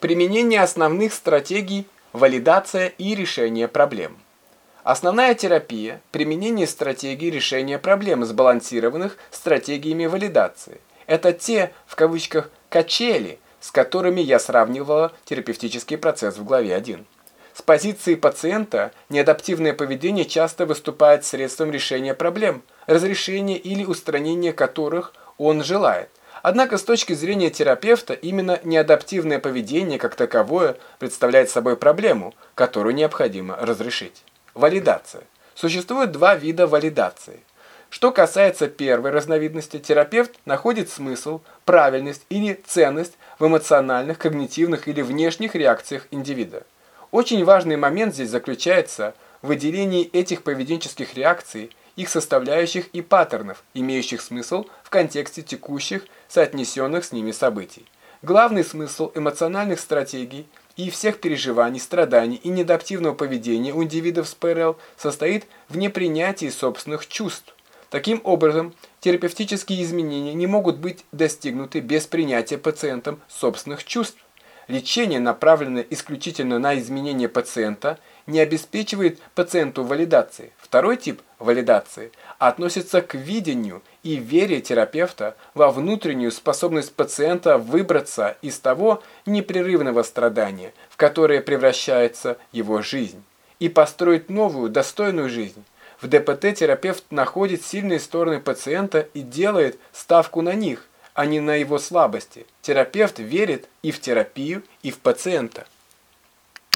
Применение основных стратегий, валидация и решение проблем. Основная терапия – применение стратегий решения проблем, сбалансированных стратегиями валидации. Это те, в кавычках, «качели», с которыми я сравнивала терапевтический процесс в главе 1. С позиции пациента неадаптивное поведение часто выступает средством решения проблем, разрешения или устранения которых он желает. Однако с точки зрения терапевта именно неадаптивное поведение как таковое представляет собой проблему, которую необходимо разрешить. Валидация. Существует два вида валидации. Что касается первой разновидности, терапевт находит смысл, правильность или ценность в эмоциональных, когнитивных или внешних реакциях индивида. Очень важный момент здесь заключается в выделении этих поведенческих реакций, их составляющих и паттернов, имеющих смысл в контексте текущих, соотнесенных с ними событий. Главный смысл эмоциональных стратегий и всех переживаний, страданий и неадаптивного поведения у индивидов с ПРЛ состоит в непринятии собственных чувств. Таким образом, терапевтические изменения не могут быть достигнуты без принятия пациентом собственных чувств. Лечение, направленное исключительно на изменение пациента, не обеспечивает пациенту валидации. Второй тип валидации относится к видению и вере терапевта во внутреннюю способность пациента выбраться из того непрерывного страдания, в которое превращается его жизнь, и построить новую, достойную жизнь. В ДПТ терапевт находит сильные стороны пациента и делает ставку на них, а не на его слабости. Терапевт верит и в терапию, и в пациента.